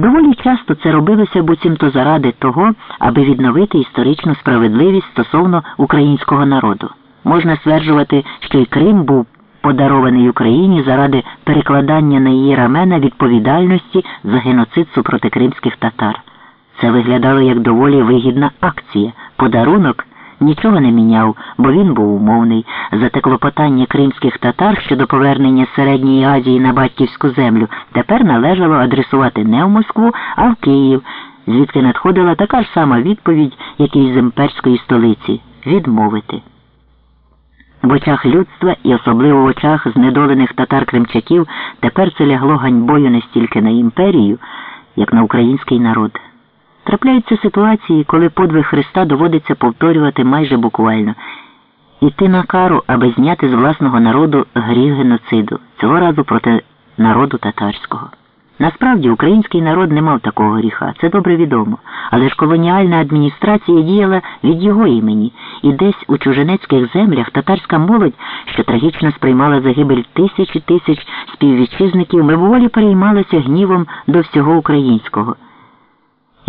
Доволі часто це робилося буцімто заради того, аби відновити історичну справедливість стосовно українського народу. Можна стверджувати, що й Крим був подарований Україні заради перекладання на її рамена відповідальності за геноцид супроти кримських татар. Це виглядало як доволі вигідна акція. Подарунок нічого не міняв, бо він був умовний. Зате клопотання кримських татар щодо повернення Середньої Азії на батьківську землю тепер належало адресувати не в Москву, а в Київ, звідки надходила така ж сама відповідь, як і з імперської столиці відмовити. В очах людства і особливо в очах знедолених татар кримчаків тепер це лягло ганьбою не стільки на імперію, як на український народ. Трапляються ситуації, коли подвиг Христа доводиться повторювати майже буквально іти на кару, аби зняти з власного народу гріх геноциду, цього разу проти народу татарського. Насправді український народ не мав такого гріха, це добре відомо, але ж колоніальна адміністрація діяла від його імені, і десь у чужинецьких землях татарська молодь, що трагічно сприймала загибель тисяч і тисяч співвітчизників, мимоволі переймалася гнівом до всього українського.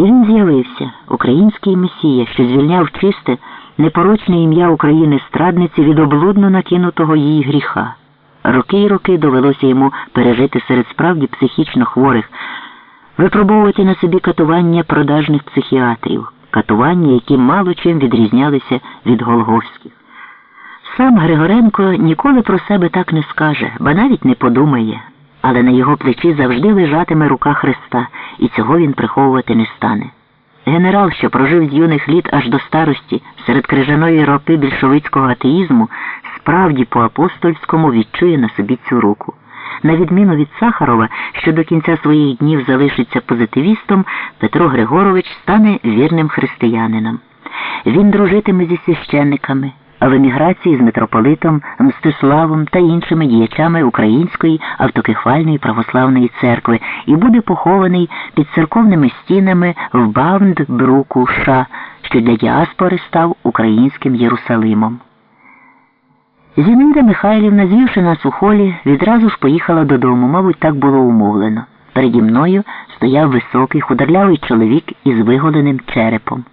І він з'явився, український месія, що звільняв чисте, непорочне ім'я України страдниці від облудно накинутого її гріха. Роки й роки довелося йому пережити серед справді психічно хворих, випробовувати на собі катування продажних психіатрів, катування, які мало чим відрізнялися від голговських. Сам Григоренко ніколи про себе так не скаже, ба навіть не подумає, але на його плечі завжди лежатиме рука Христа, і цього він приховувати не стане. Генерал, що прожив з юних літ аж до старості серед крижаної ропи більшовицького атеїзму, справді по апостольському відчує на собі цю руку. На відміну від Сахарова, що до кінця своїх днів залишиться позитивістом, Петро Григорович стане вірним християнином. Він дружитиме зі священниками в еміграції з митрополитом Мстиславом та іншими діячами Української автокефальної православної церкви і буде похований під церковними стінами в Баундбруку США, що для діаспори став українським Єрусалимом. Зінаїда Михайлівна, звівши нас у холі, відразу ж поїхала додому, мабуть, так було умовлено. Переді мною стояв високий, худорлявий чоловік із виголеним черепом.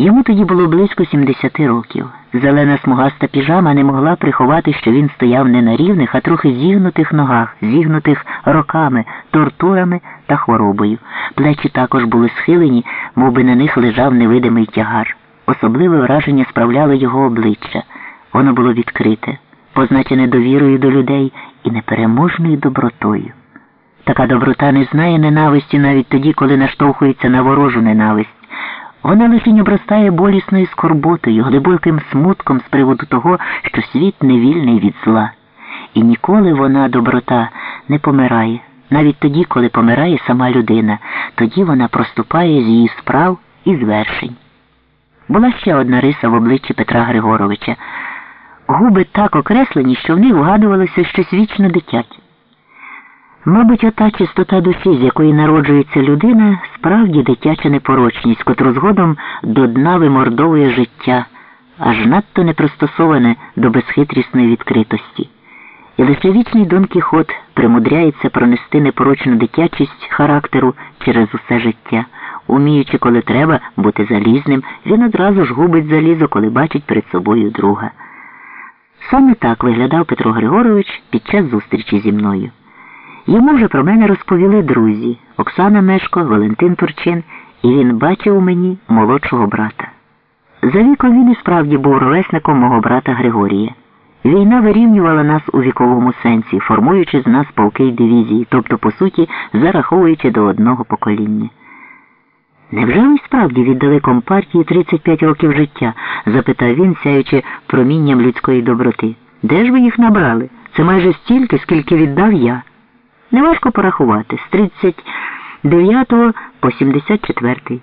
Йому тоді було близько 70 років. Зелена смугаста піжама не могла приховати, що він стояв не на рівних, а трохи зігнутих ногах, зігнутих роками, тортурами та хворобою. Плечі також були схилені, мов би на них лежав невидимий тягар. Особливе враження справляло його обличчя. Воно було відкрите, позначене довірою до людей і непереможною добротою. Така доброта не знає ненависті навіть тоді, коли наштовхується на ворожу ненависть. Вона лишень обростає болісною скорботою, глибоким смутком з приводу того, що світ невільний від зла. І ніколи вона, доброта, не помирає, навіть тоді, коли помирає сама людина, тоді вона проступає з її справ і звершень. Була ще одна риса в обличчі Петра Григоровича. Губи так окреслені, що в них вгадувалося щось вічно дитяче. Мабуть, ота чистота душі, з якої народжується людина, справді дитяча непорочність, котру згодом до дна вимордовує життя, аж надто не пристосоване до безхитрісної відкритості. І лише вічний Дон Кіхот примудряється пронести непорочну дитячість характеру через усе життя. Уміючи, коли треба бути залізним, він одразу ж губить залізо, коли бачить перед собою друга. Саме так виглядав Петро Григорович під час зустрічі зі мною. Йому вже про мене розповіли друзі Оксана Мешко, Валентин Турчин, і він бачив у мені молодшого брата. За віком він і справді був ровесником мого брата Григорія. Війна вирівнювала нас у віковому сенсі, формуючи з нас полки й дивізії, тобто, по суті, зараховуючи до одного покоління. Невже ви справді віддали компартії 35 років життя? запитав він, сяючи промінням людської доброти. Де ж ви їх набрали? Це майже стільки, скільки віддав я. Неважко порахувати з 39 по 74.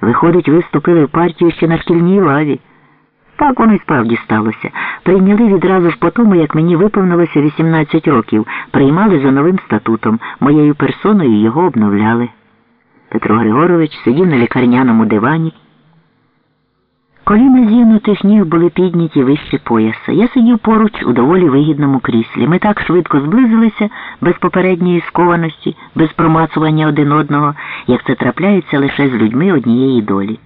Виходить, ви вступили в партію ще на шкільній лаві. Так воно й справді сталося. Прийняли відразу ж по тому, як мені виповнилося 18 років, приймали за новим статутом, моєю персоною його обновляли. Петро Григорович сидів на лікарняному дивані. Коліна зігнутих ніг були підняті вище пояса. Я сидів поруч у доволі вигідному кріслі. Ми так швидко зблизилися, без попередньої скованості, без промацування один одного, як це трапляється лише з людьми однієї долі.